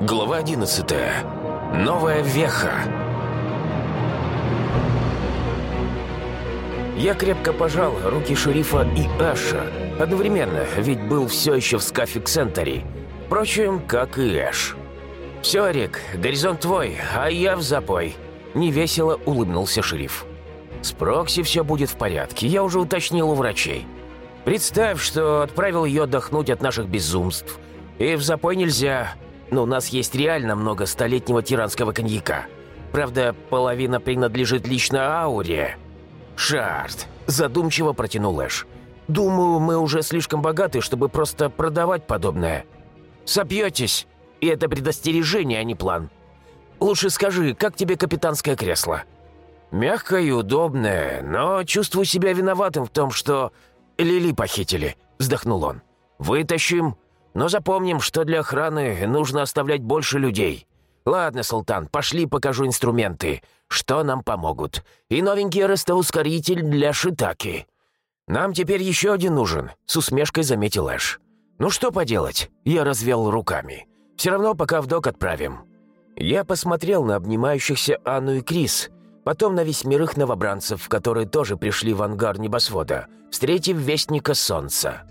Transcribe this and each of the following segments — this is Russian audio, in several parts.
Глава 11. Новая веха. Я крепко пожал руки шерифа и Эша. Одновременно, ведь был все еще в скафе Ксентари. Впрочем, как и Эш. «Все, Рик, горизонт твой, а я в запой», — невесело улыбнулся шериф. «С Прокси все будет в порядке, я уже уточнил у врачей. Представь, что отправил ее отдохнуть от наших безумств. И в запой нельзя, но у нас есть реально много столетнего тиранского коньяка. Правда, половина принадлежит лично Ауре». «Шарт», — задумчиво протянул Эш. «Думаю, мы уже слишком богаты, чтобы просто продавать подобное. Сопьетесь, и это предостережение, а не план. Лучше скажи, как тебе капитанское кресло?» «Мягкое и удобное, но чувствую себя виноватым в том, что Лили похитили», — вздохнул он. «Вытащим, но запомним, что для охраны нужно оставлять больше людей. Ладно, Султан, пошли покажу инструменты, что нам помогут. И новенький ростоускоритель для шитаки. Нам теперь еще один нужен», — с усмешкой заметил Эш. «Ну что поделать?» — я развел руками. «Все равно пока в док отправим». Я посмотрел на обнимающихся Анну и Крис, потом на весьмерых новобранцев, которые тоже пришли в ангар небосвода, встретив Вестника Солнца.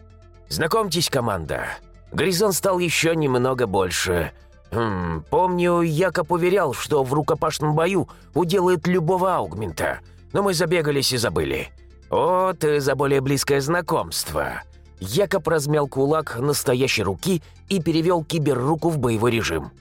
«Знакомьтесь, команда, Горизонт стал еще немного больше. Хм, помню, Якоб уверял, что в рукопашном бою уделает любого аугмента, но мы забегались и забыли. Вот и за более близкое знакомство. Якоб размял кулак настоящей руки и перевел киберруку в боевой режим.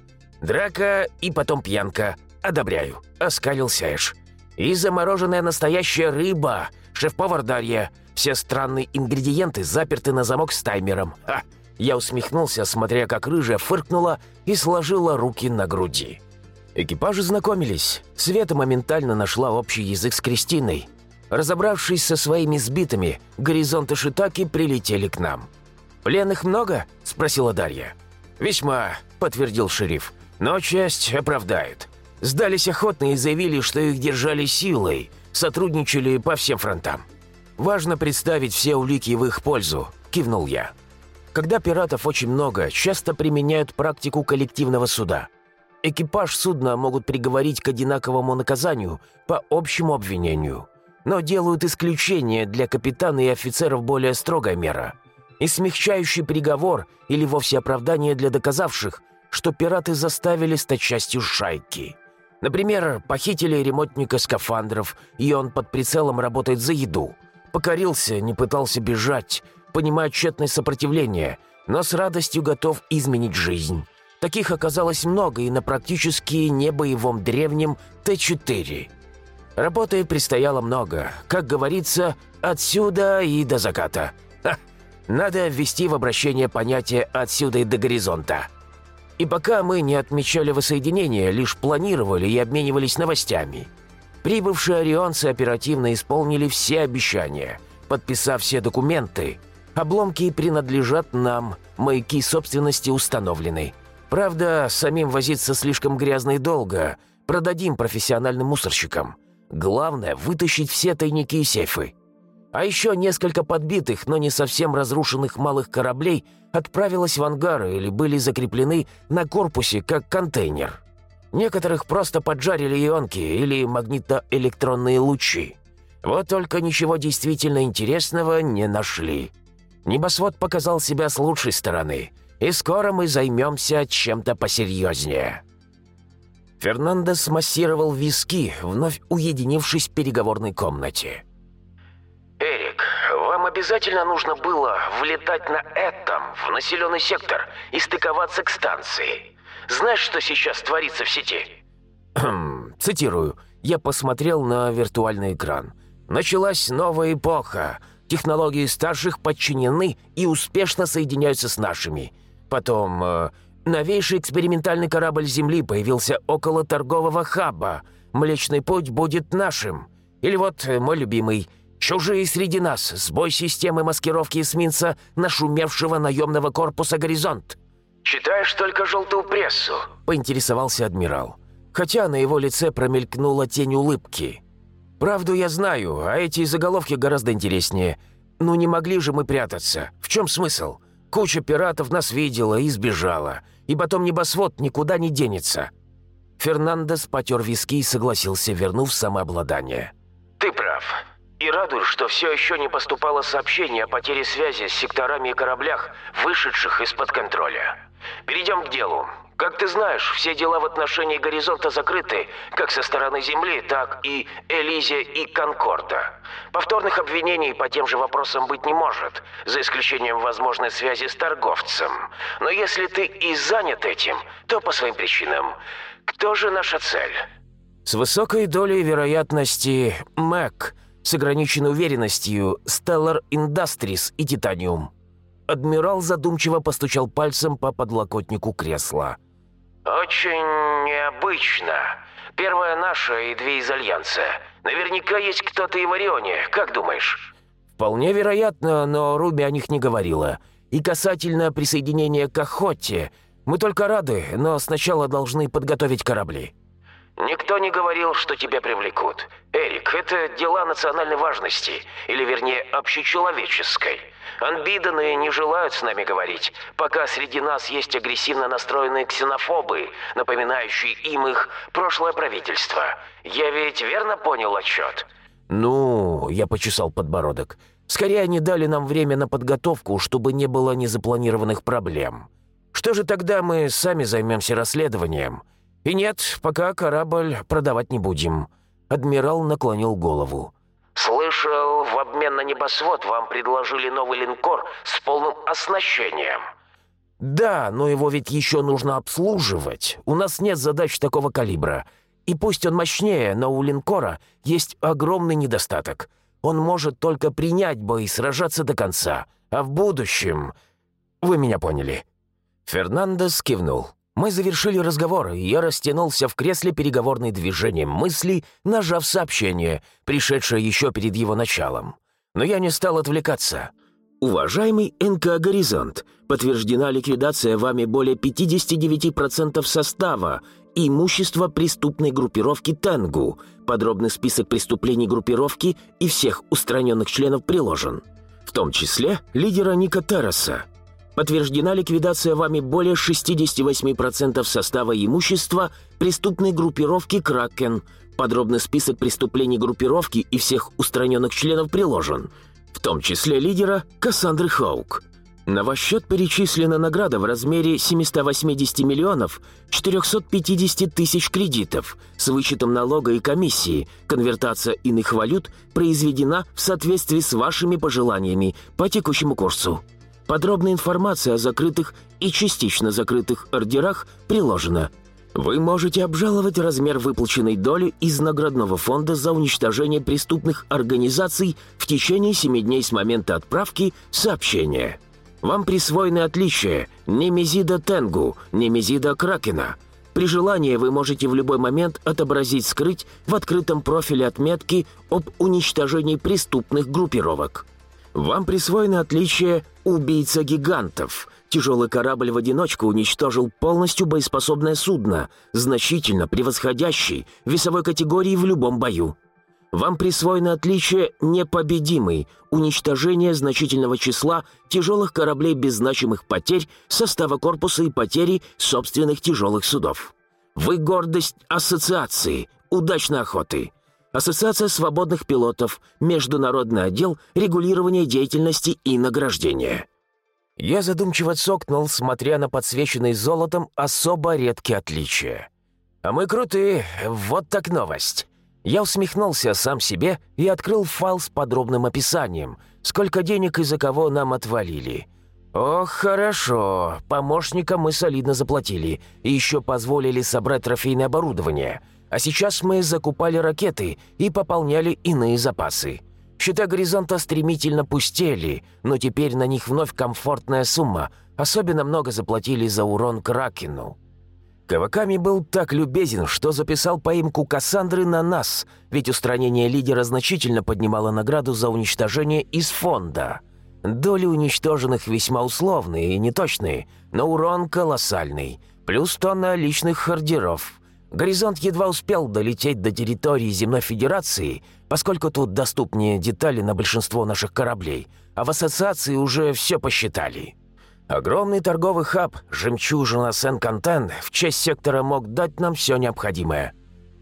«Драка и потом пьянка. Одобряю», — оскалился Эш. «И замороженная настоящая рыба, шеф-повар Дарья. Все странные ингредиенты заперты на замок с таймером. Ха!» Я усмехнулся, смотря как рыжая фыркнула и сложила руки на груди. Экипажи знакомились. Света моментально нашла общий язык с Кристиной. Разобравшись со своими сбитыми, горизонты Шитаки прилетели к нам. «Пленных много?» – спросила Дарья. «Весьма», – подтвердил шериф. «Но часть оправдают. Сдались охотно и заявили, что их держали силой, сотрудничали по всем фронтам. Важно представить все улики в их пользу», – кивнул я. Когда пиратов очень много, часто применяют практику коллективного суда. Экипаж судна могут приговорить к одинаковому наказанию по общему обвинению. Но делают исключение для капитана и офицеров более строгая мера. И смягчающий приговор или вовсе оправдание для доказавших, что пираты заставили стать частью шайки. Например, похитили ремонтника скафандров, и он под прицелом работает за еду. Покорился, не пытался бежать, понимает тщетное сопротивление, но с радостью готов изменить жизнь. Таких оказалось много и на практически небоевом древнем Т-4. Работы предстояло много, как говорится, отсюда и до заката. Ха, надо ввести в обращение понятие «отсюда и до горизонта». И пока мы не отмечали воссоединение, лишь планировали и обменивались новостями. Прибывшие орионцы оперативно исполнили все обещания, подписав все документы, Обломки принадлежат нам, маяки собственности установлены. Правда, самим возиться слишком грязно и долго. Продадим профессиональным мусорщикам. Главное – вытащить все тайники и сейфы. А еще несколько подбитых, но не совсем разрушенных малых кораблей отправилось в ангары или были закреплены на корпусе, как контейнер. Некоторых просто поджарили ионки или магнитоэлектронные лучи. Вот только ничего действительно интересного не нашли. Небосвод показал себя с лучшей стороны, и скоро мы займемся чем-то посерьезнее». Фернандес массировал виски, вновь уединившись в переговорной комнате. «Эрик, вам обязательно нужно было влетать на этом, в населенный сектор, и стыковаться к станции. Знаешь, что сейчас творится в сети?» Цитирую. Я посмотрел на виртуальный экран. «Началась новая эпоха. Технологии старших подчинены и успешно соединяются с нашими. Потом, э, новейший экспериментальный корабль Земли появился около торгового хаба. Млечный путь будет нашим. Или вот э, мой любимый «Чужие среди нас. Сбой системы маскировки эсминца нашумевшего наемного корпуса «Горизонт». «Читаешь только желтую прессу», — поинтересовался адмирал. Хотя на его лице промелькнула тень улыбки. Правду я знаю, а эти заголовки гораздо интереснее. Ну не могли же мы прятаться. В чем смысл? Куча пиратов нас видела и сбежала. И потом небосвод никуда не денется». Фернандес потер виски и согласился, вернув самообладание. «Ты прав. И радует, что все еще не поступало сообщение о потере связи с секторами и кораблях, вышедших из-под контроля. Перейдем к делу. Как ты знаешь, все дела в отношении горизонта закрыты, как со стороны Земли, так и Элизия и Конкорда. Повторных обвинений по тем же вопросам быть не может, за исключением возможной связи с торговцем. Но если ты и занят этим, то по своим причинам. Кто же наша цель? С высокой долей вероятности МЭК, с ограниченной уверенностью Stellar Industries и Титаниум. Адмирал задумчиво постучал пальцем по подлокотнику кресла. «Очень необычно. Первая наша и две из Альянса. Наверняка есть кто-то и в Орионе, как думаешь?» «Вполне вероятно, но Руби о них не говорила. И касательно присоединения к охоте, мы только рады, но сначала должны подготовить корабли». «Никто не говорил, что тебя привлекут. Эрик, это дела национальной важности, или вернее общечеловеческой. Анбиданы не желают с нами говорить, пока среди нас есть агрессивно настроенные ксенофобы, напоминающие им их прошлое правительство. Я ведь верно понял отчет?» «Ну...» — я почесал подбородок. «Скорее они дали нам время на подготовку, чтобы не было незапланированных проблем. Что же тогда мы сами займемся расследованием?» «И нет, пока корабль продавать не будем». Адмирал наклонил голову. «Слышал, в обмен на небосвод вам предложили новый линкор с полным оснащением». «Да, но его ведь еще нужно обслуживать. У нас нет задач такого калибра. И пусть он мощнее, но у линкора есть огромный недостаток. Он может только принять бой и сражаться до конца. А в будущем... Вы меня поняли». Фернандес кивнул. Мы завершили разговор, и я растянулся в кресле переговорной движением мысли, нажав сообщение, пришедшее еще перед его началом. Но я не стал отвлекаться. «Уважаемый НК «Горизонт», подтверждена ликвидация вами более 59% состава и имущества преступной группировки «Тенгу». Подробный список преступлений группировки и всех устраненных членов приложен. В том числе лидера Ника Терраса. Подтверждена ликвидация вами более 68% состава имущества преступной группировки «Кракен». Подробный список преступлений группировки и всех устраненных членов приложен, в том числе лидера Кассандры Хаук. На ваш счет перечислена награда в размере 780 миллионов 450 тысяч кредитов с вычетом налога и комиссии. Конвертация иных валют произведена в соответствии с вашими пожеланиями по текущему курсу. Подробная информация о закрытых и частично закрытых ордерах приложена. Вы можете обжаловать размер выплаченной доли из наградного фонда за уничтожение преступных организаций в течение 7 дней с момента отправки сообщения. Вам присвоены отличия Немезида Тенгу, Немезида Кракена. При желании вы можете в любой момент отобразить-скрыть в открытом профиле отметки об уничтожении преступных группировок. Вам присвоено отличие «Убийца гигантов». Тяжелый корабль в одиночку уничтожил полностью боеспособное судно, значительно превосходящий весовой категории в любом бою. Вам присвоено отличие «Непобедимый» – уничтожение значительного числа тяжелых кораблей без значимых потерь, состава корпуса и потери собственных тяжелых судов. Вы гордость ассоциации, удачной охоты – Ассоциация свободных пилотов, Международный отдел регулирования деятельности и награждения». Я задумчиво цокнул, смотря на подсвеченный золотом особо редкие отличия. «А мы крутые, вот так новость!» Я усмехнулся сам себе и открыл файл с подробным описанием, сколько денег и за кого нам отвалили. «Ох, хорошо, помощникам мы солидно заплатили и еще позволили собрать трофейное оборудование». А сейчас мы закупали ракеты и пополняли иные запасы. Счета горизонта стремительно пустели, но теперь на них вновь комфортная сумма. Особенно много заплатили за урон Кракену. Каваками был так любезен, что записал поимку Кассандры на нас, ведь устранение лидера значительно поднимало награду за уничтожение из фонда. Доли уничтоженных весьма условные и неточные, но урон колоссальный, плюс тонна личных ордеров – Горизонт едва успел долететь до территории Земной Федерации, поскольку тут доступнее детали на большинство наших кораблей, а в ассоциации уже все посчитали. Огромный торговый хаб «Жемчужина Сен-Кантен» в честь сектора мог дать нам все необходимое.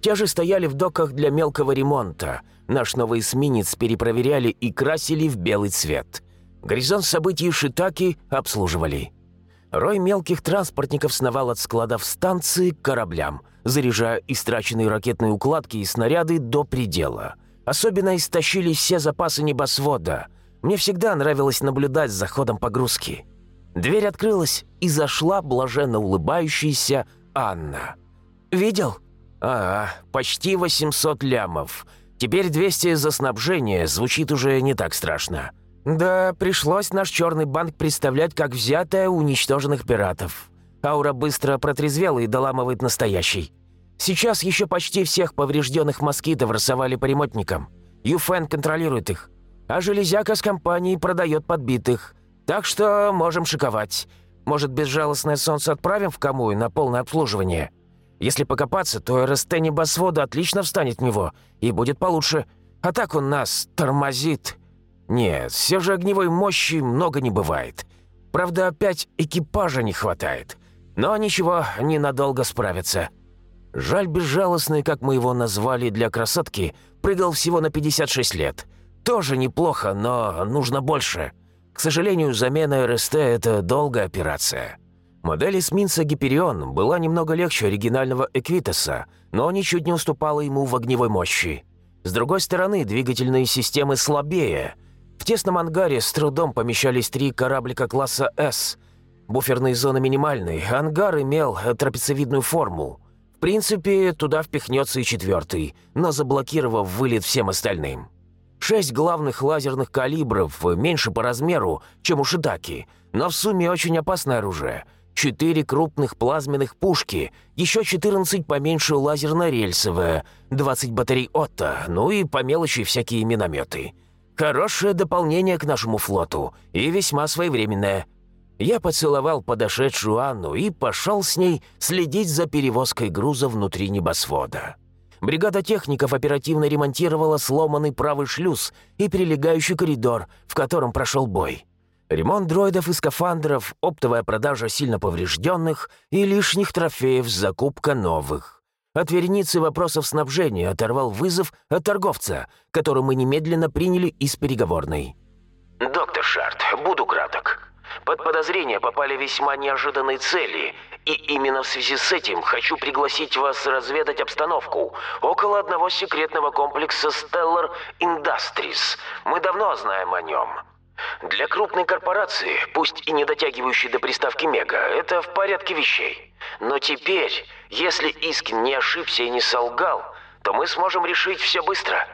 Те же стояли в доках для мелкого ремонта. Наш новый эсминец перепроверяли и красили в белый цвет. Горизонт событий Шитаки обслуживали. Рой мелких транспортников сновал от складов станции к кораблям, заряжая истраченные ракетные укладки и снаряды до предела. Особенно истощили все запасы небосвода. Мне всегда нравилось наблюдать за ходом погрузки. Дверь открылась, и зашла блаженно улыбающаяся Анна. «Видел?» «Ага, почти 800 лямов. Теперь 200 за снабжение, звучит уже не так страшно». «Да, пришлось наш черный банк представлять как взятое уничтоженных пиратов. Аура быстро протрезвела и доламывает настоящий. Сейчас еще почти всех поврежденных москитов рассовали по ремонтникам. Юфен контролирует их. А железяка с компанией продает подбитых. Так что можем шиковать. Может, безжалостное солнце отправим в Камуй на полное обслуживание? Если покопаться, то РСТ небосвода отлично встанет в него, и будет получше. А так он нас тормозит». Нет, все же огневой мощи много не бывает. Правда, опять экипажа не хватает. Но ничего, ненадолго справится. Жаль, безжалостный, как мы его назвали для красотки, прыгал всего на 56 лет. Тоже неплохо, но нужно больше. К сожалению, замена РСТ – это долгая операция. Модель эсминца «Гиперион» была немного легче оригинального «Эквитоса», но ничуть не уступала ему в огневой мощи. С другой стороны, двигательные системы слабее – в тесном ангаре с трудом помещались три кораблика класса «С». Буферные зоны минимальные, ангар имел трапециевидную форму. В принципе, туда впихнется и четвертый, но заблокировав вылет всем остальным. Шесть главных лазерных калибров, меньше по размеру, чем у Шитаки, но в сумме очень опасное оружие. Четыре крупных плазменных пушки, еще 14 поменьше лазерно-рельсовые, 20 батарей Отто, ну и по мелочи всякие минометы. Хорошее дополнение к нашему флоту и весьма своевременное. Я поцеловал подошедшую Анну и пошел с ней следить за перевозкой груза внутри небосвода. Бригада техников оперативно ремонтировала сломанный правый шлюз и прилегающий коридор, в котором прошел бой. Ремонт дроидов и скафандров, оптовая продажа сильно поврежденных и лишних трофеев, закупка новых. От вереницы вопросов снабжения оторвал вызов от торговца, который мы немедленно приняли из переговорной. «Доктор Шарт, буду краток. Под подозрение попали весьма неожиданные цели, и именно в связи с этим хочу пригласить вас разведать обстановку около одного секретного комплекса Stellar Industries. Мы давно знаем о нем». Для крупной корпорации, пусть и не дотягивающей до приставки «Мега», это в порядке вещей. Но теперь, если Искин не ошибся и не солгал, то мы сможем решить все быстро».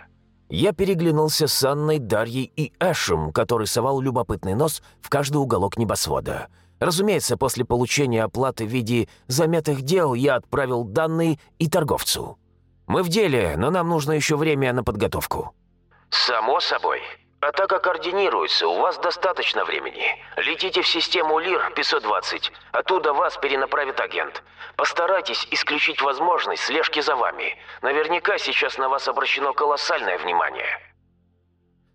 Я переглянулся с Анной, Дарьей и Эшем, который совал любопытный нос в каждый уголок небосвода. Разумеется, после получения оплаты в виде заметных дел я отправил данные и торговцу. «Мы в деле, но нам нужно еще время на подготовку». «Само собой», Атака координируется, у вас достаточно времени. Летите в систему ЛИР-520. Оттуда вас перенаправит агент. Постарайтесь исключить возможность слежки за вами. Наверняка сейчас на вас обращено колоссальное внимание».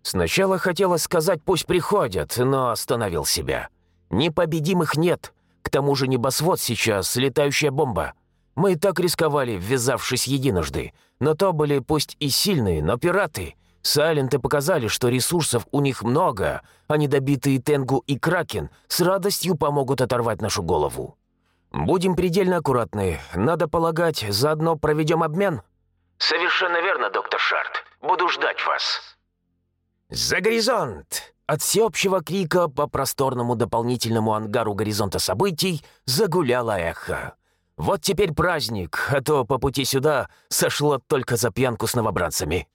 Сначала хотелось сказать «пусть приходят», но остановил себя. «Непобедимых нет. К тому же небосвод сейчас летающая бомба. Мы и так рисковали, ввязавшись единожды. Но то были пусть и сильные, но пираты». Сайленты показали, что ресурсов у них много, а недобитые Тенгу и Кракен с радостью помогут оторвать нашу голову. Будем предельно аккуратны. Надо полагать, заодно проведем обмен?» «Совершенно верно, доктор Шарт. Буду ждать вас». «За горизонт!» От всеобщего крика по просторному дополнительному ангару горизонта событий загуляло эхо. Вот теперь праздник, а то по пути сюда сошло только за пьянку с новобранцами.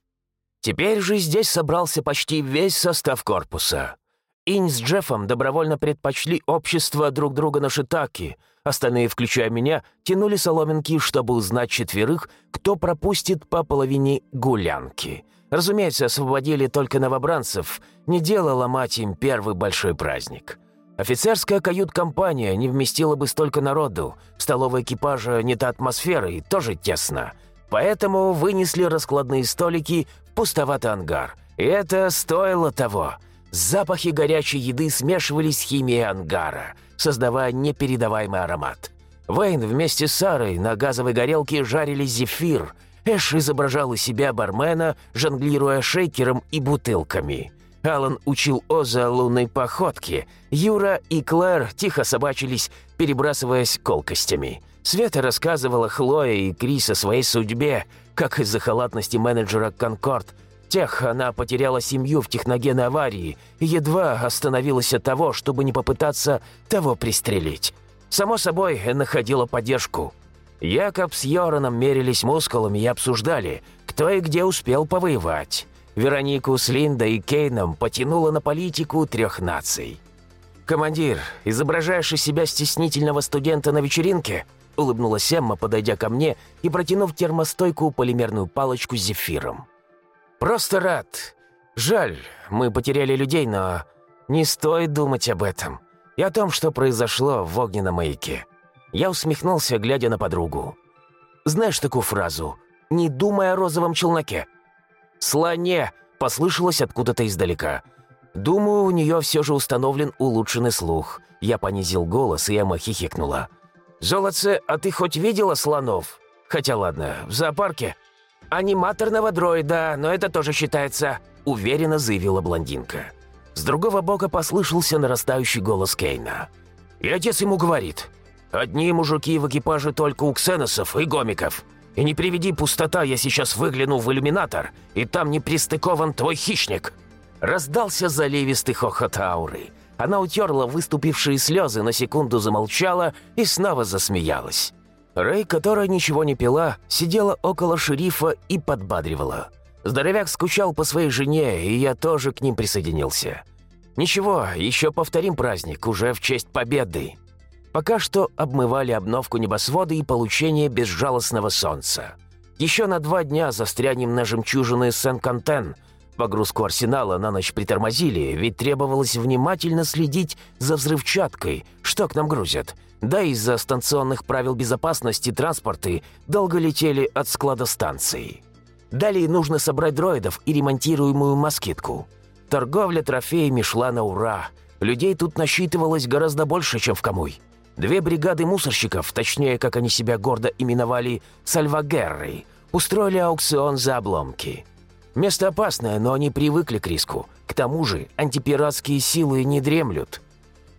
Теперь же здесь собрался почти весь состав корпуса. Инь с Джеффом добровольно предпочли общество друг друга на шитаки. Остальные, включая меня, тянули соломинки, чтобы узнать четверых, кто пропустит по половине гулянки. Разумеется, освободили только новобранцев, не дело ломать им первый большой праздник. Офицерская кают-компания не вместила бы столько народу, в столовой экипажа не та атмосфера и тоже тесно. Поэтому вынесли раскладные столики пустоватый ангар. И это стоило того. Запахи горячей еды смешивались с химией ангара, создавая непередаваемый аромат. Вейн вместе с Сарой на газовой горелке жарили зефир. Эш изображал из себя бармена, жонглируя шейкером и бутылками. Алан учил Оза лунной походке. Юра и Клэр тихо собачились, перебрасываясь колкостями. Света рассказывала Хлое и Крис о своей судьбе, как из-за халатности менеджера «Конкорд» тех она потеряла семью в техногенной аварии и едва остановилась от того, чтобы не попытаться того пристрелить. Само собой, находила поддержку. Якоб с Йораном мерились мускулами и обсуждали, кто и где успел повоевать. Веронику с Линдой и Кейном потянуло на политику трех наций. «Командир, изображаешь из себя стеснительного студента на вечеринке?» — улыбнулась Эмма, подойдя ко мне и протянув термостойкую полимерную палочку с зефиром. «Просто рад. Жаль, мы потеряли людей, но не стоит думать об этом и о том, что произошло в огненном маяке. Я усмехнулся, глядя на подругу. «Знаешь такую фразу? Не думай о розовом челноке». «Слоне!» — послышалось откуда-то издалека. «Думаю, у нее все же установлен улучшенный слух». Я понизил голос, и Эмма хихикнула. «Золотце, а ты хоть видела слонов? Хотя ладно, в зоопарке?» «Аниматорного дроида, но это тоже считается», — уверенно заявила блондинка. С другого бока послышался нарастающий голос Кейна. «И отец ему говорит, одни мужики в экипаже только у ксеносов и гомиков. И не приведи пустота, я сейчас выгляну в иллюминатор, и там не пристыкован твой хищник». Раздался заливистый хохот ауры. Она утерла выступившие слезы, на секунду замолчала и снова засмеялась. Рэй, которая ничего не пила, сидела около шерифа и подбадривала. Здоровяк скучал по своей жене, и я тоже к ним присоединился. Ничего, еще повторим праздник, уже в честь победы. Пока что обмывали обновку небосвода и получение безжалостного солнца. Еще на два дня застрянем на жемчужины Сен-Кантен. Погрузку арсенала на ночь притормозили, ведь требовалось внимательно следить за взрывчаткой, что к нам грузят. Да из-за станционных правил безопасности транспорты долго летели от склада станции. Далее нужно собрать дроидов и ремонтируемую москитку. Торговля трофеями шла на ура. Людей тут насчитывалось гораздо больше, чем в Камуй. Две бригады мусорщиков, точнее, как они себя гордо именовали, Сальвагеррой, устроили аукцион за обломки. Место опасное, но они привыкли к риску. К тому же антипиратские силы не дремлют.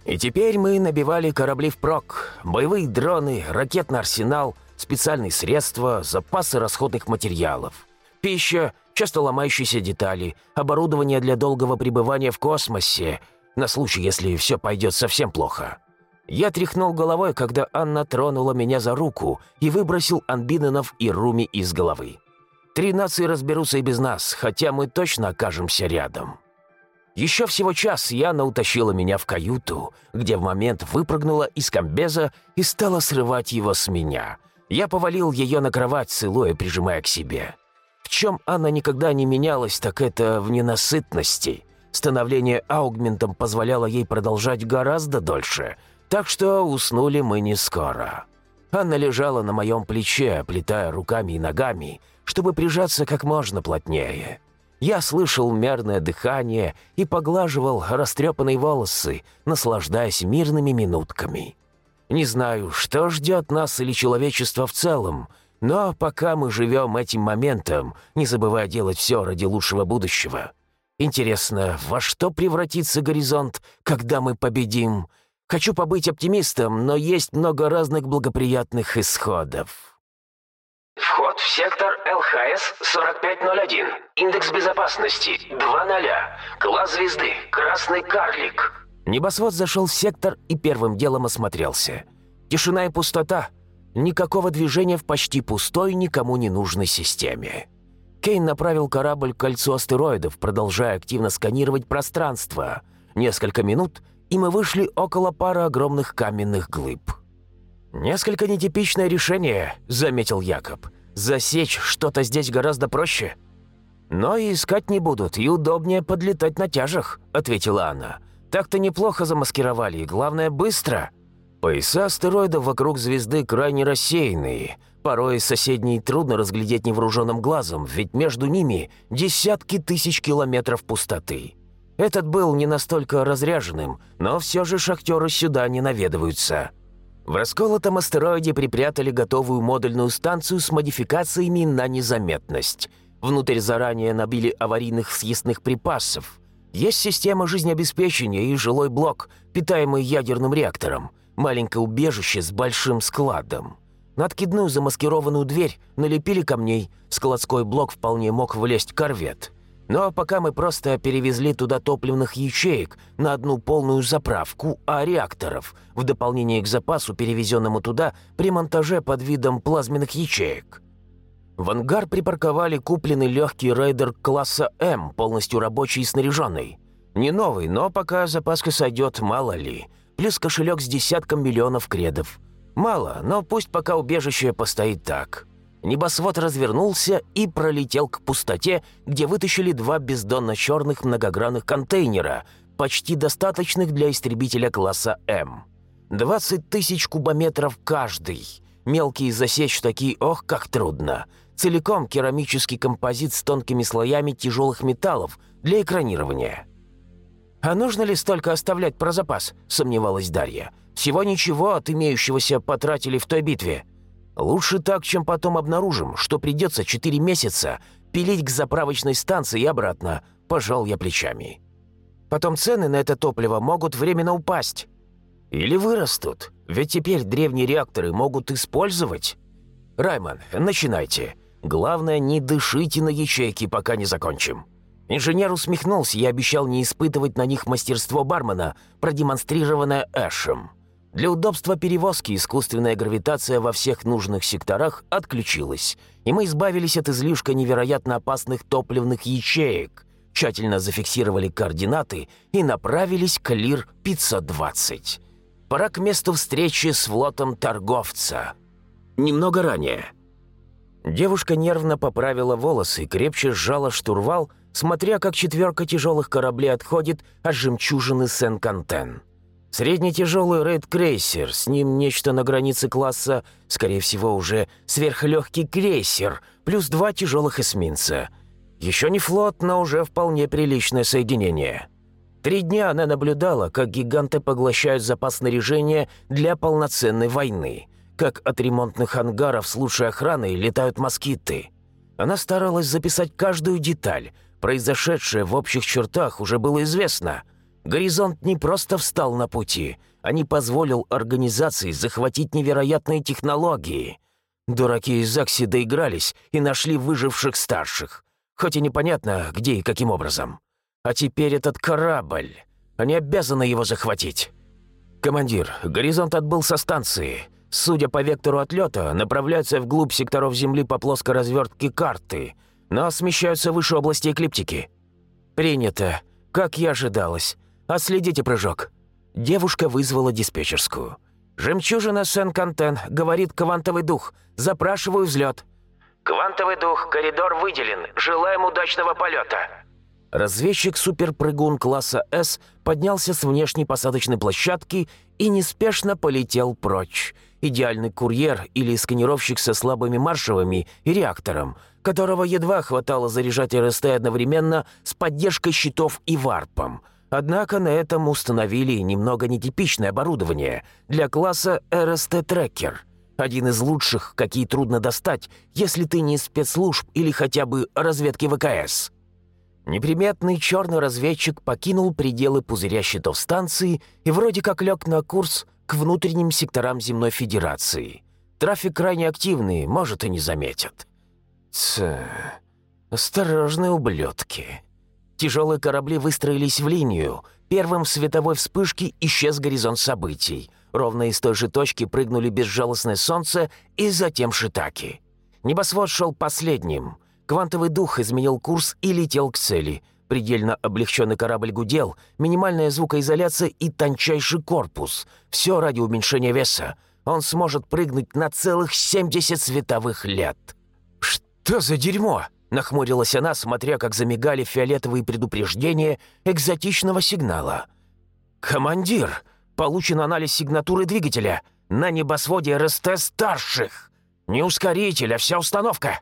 И теперь мы набивали корабли впрок. Боевые дроны, ракетный арсенал, специальные средства, запасы расходных материалов. Пища, часто ломающиеся детали, оборудование для долгого пребывания в космосе, на случай, если все пойдет совсем плохо. Я тряхнул головой, когда Анна тронула меня за руку и выбросил Анбиненов и Руми из головы. Три нации разберутся и без нас, хотя мы точно окажемся рядом. Еще всего час Яна утащила меня в каюту, где в момент выпрыгнула из комбеза и стала срывать его с меня. Я повалил ее на кровать, целуя, прижимая к себе. В чем она никогда не менялась, так это в ненасытности. Становление аугментом позволяло ей продолжать гораздо дольше, так что уснули мы не скоро. Анна лежала на моем плече, оплетая руками и ногами, чтобы прижаться как можно плотнее. Я слышал мерное дыхание и поглаживал растрепанные волосы, наслаждаясь мирными минутками. Не знаю, что ждет нас или человечество в целом, но пока мы живем этим моментом, не забывая делать все ради лучшего будущего. Интересно, во что превратится горизонт, когда мы победим? Хочу побыть оптимистом, но есть много разных благоприятных исходов. Вход в сектор ЛХС-4501. Индекс безопасности 2.0. Класс звезды. Красный карлик. Небосвод зашел в сектор и первым делом осмотрелся. Тишина и пустота — Никакого движения в почти пустой, никому не нужной системе. Кейн направил корабль к кольцу астероидов, продолжая активно сканировать пространство. Несколько минут, и мы вышли около пары огромных каменных глыб. «Несколько нетипичное решение», — заметил Якоб. «Засечь что-то здесь гораздо проще». «Но и искать не будут, и удобнее подлетать на тяжах», — ответила она. «Так-то неплохо замаскировали, и главное, быстро». Пояса астероидов вокруг звезды крайне рассеянные. Порой соседние трудно разглядеть невооруженным глазом, ведь между ними десятки тысяч километров пустоты. Этот был не настолько разряженным, но все же шахтеры сюда не наведываются. В расколотом астероиде припрятали готовую модульную станцию с модификациями на незаметность. Внутрь заранее набили аварийных съестных припасов. Есть система жизнеобеспечения и жилой блок, питаемый ядерным реактором. Маленькое убежище с большим складом. На откидную замаскированную дверь налепили камней. Складской блок вполне мог влезть корвет. Но пока мы просто перевезли туда топливных ячеек на одну полную заправку А реакторов, в дополнение к запасу, перевезенному туда при монтаже под видом плазменных ячеек. В ангар припарковали купленный легкий рейдер класса М, полностью рабочий и снаряженный. Не новый, но пока запаска сойдет, мало ли. Плюс кошелек с десятком миллионов кредов. Мало, но пусть пока убежище постоит так. Небосвод развернулся и пролетел к пустоте, где вытащили два бездонно-черных многогранных контейнера, почти достаточных для истребителя класса М. 20 тысяч кубометров каждый. Мелкие засечь такие, ох, как трудно. Целиком керамический композит с тонкими слоями тяжелых металлов для экранирования. «А нужно ли столько оставлять про запас?» – сомневалась Дарья. «Всего ничего от имеющегося потратили в той битве». Лучше так, чем потом обнаружим, что придется четыре месяца пилить к заправочной станции и обратно. Пожал я плечами. Потом цены на это топливо могут временно упасть. Или вырастут, ведь теперь древние реакторы могут использовать. Райман, начинайте. Главное, не дышите на ячейки, пока не закончим. Инженер усмехнулся и обещал не испытывать на них мастерство бармена, продемонстрированное Эшем. Для удобства перевозки искусственная гравитация во всех нужных секторах отключилась, и мы избавились от излишка невероятно опасных топливных ячеек, тщательно зафиксировали координаты и направились к Лир-520. Пора к месту встречи с флотом торговца. Немного ранее. Девушка нервно поправила волосы и крепче сжала штурвал, смотря как четверка тяжелых кораблей отходит от жемчужины Сен-Кантен. Среднетяжелый рейд-крейсер, с ним нечто на границе класса, скорее всего, уже сверхлегкий крейсер, плюс два тяжелых эсминца. Еще не флот, но уже вполне приличное соединение. Три дня она наблюдала, как гиганты поглощают запас снаряжения для полноценной войны, как от ремонтных ангаров с лучшей охраной летают москиты. Она старалась записать каждую деталь, произошедшее в общих чертах уже было известно – Горизонт не просто встал на пути, а не позволил организации захватить невероятные технологии. Дураки из Закси доигрались и нашли выживших старших. Хоть и непонятно, где и каким образом. А теперь этот корабль. Они обязаны его захватить. «Командир, горизонт отбыл со станции. Судя по вектору отлета, направляются вглубь секторов Земли по плоской развертке карты, но смещаются выше области эклиптики». «Принято. Как и ожидалось. «Отследите прыжок». Девушка вызвала диспетчерскую. «Жемчужина Сен-Кантен, говорит квантовый дух. Запрашиваю взлет». «Квантовый дух, коридор выделен. Желаем удачного полета». Разведчик-суперпрыгун класса «С» поднялся с внешней посадочной площадки и неспешно полетел прочь. Идеальный курьер или сканировщик со слабыми маршевыми и реактором, которого едва хватало заряжать РСТ одновременно с поддержкой щитов и варпом – Однако на этом установили немного нетипичное оборудование для класса РСТ-трекер. Один из лучших, какие трудно достать, если ты не спецслужб или хотя бы разведки ВКС. Неприметный черный разведчик покинул пределы пузыря щитов станции и вроде как лег на курс к внутренним секторам Земной Федерации. Трафик крайне активный, может, и не заметят. Ц... осторожные ублюдки. Тяжелые корабли выстроились в линию. Первым в световой вспышке исчез горизонт событий. Ровно из той же точки прыгнули безжалостное солнце и затем шитаки. Небосвод шел последним. Квантовый дух изменил курс и летел к цели. Предельно облегченный корабль гудел, минимальная звукоизоляция и тончайший корпус. Все ради уменьшения веса. Он сможет прыгнуть на целых 70 световых лет. «Что за дерьмо?» Нахмурилась она, смотря, как замигали фиолетовые предупреждения экзотичного сигнала. «Командир! Получен анализ сигнатуры двигателя. На небосводе РСТ старших. Не ускоритель, а вся установка».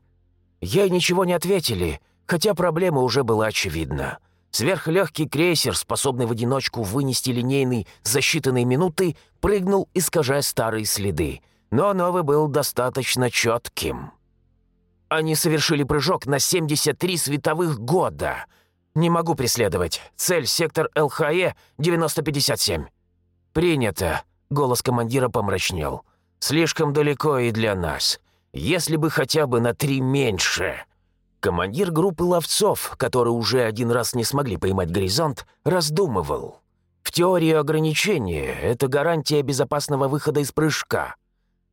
Ей ничего не ответили, хотя проблема уже была очевидна. Сверхлегкий крейсер, способный в одиночку вынести линейный за считанные минуты, прыгнул, искажая старые следы. Но новый был достаточно четким. Они совершили прыжок на 73 световых года. Не могу преследовать. Цель — сектор ЛХЕ 9057. «Принято», — голос командира помрачнел. «Слишком далеко и для нас. Если бы хотя бы на три меньше». Командир группы ловцов, которые уже один раз не смогли поймать горизонт, раздумывал. В теории ограничения — это гарантия безопасного выхода из прыжка.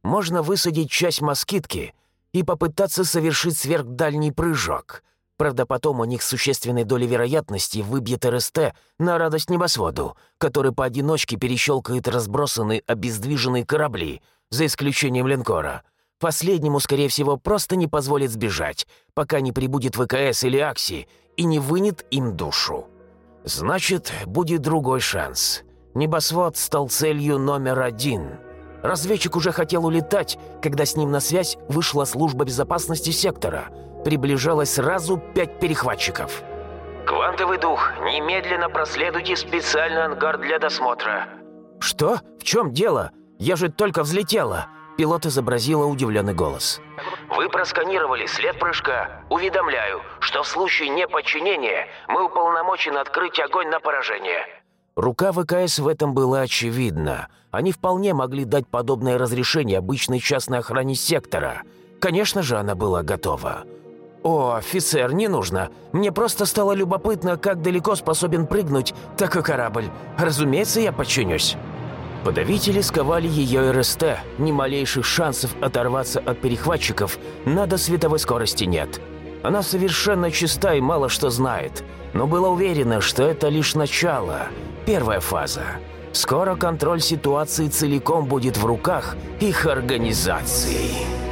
Можно высадить часть москитки и попытаться совершить сверхдальний прыжок. Правда, потом у них существенной доли вероятности выбьет РСТ на радость небосводу, который поодиночке перещелкает разбросанные обездвиженные корабли, за исключением линкора — Последнему, скорее всего, просто не позволит сбежать, пока не прибудет ВКС или Акси и не вынет им душу. Значит, будет другой шанс. Небосвод стал целью номер один. Разведчик уже хотел улетать, когда с ним на связь вышла служба безопасности сектора. Приближалось сразу пять перехватчиков. «Квантовый дух, немедленно проследуйте специальный ангар для досмотра». «Что? В чем дело? Я же только взлетела!» Пилот изобразила удивленный голос. «Вы просканировали след прыжка. Уведомляю, что в случае неподчинения мы уполномочены открыть огонь на поражение». Рука ВКС в этом была очевидна. Они вполне могли дать подобное разрешение обычной частной охране сектора. Конечно же, она была готова. «О, офицер, не нужно. Мне просто стало любопытно, как далеко способен прыгнуть такой корабль. Разумеется, я подчинюсь». Подавители сковали ее РСТ, ни малейших шансов оторваться от перехватчиков на до световой скорости нет. Она совершенно чиста и мало что знает, но была уверена, что это лишь начало, первая фаза. Скоро контроль ситуации целиком будет в руках их организации.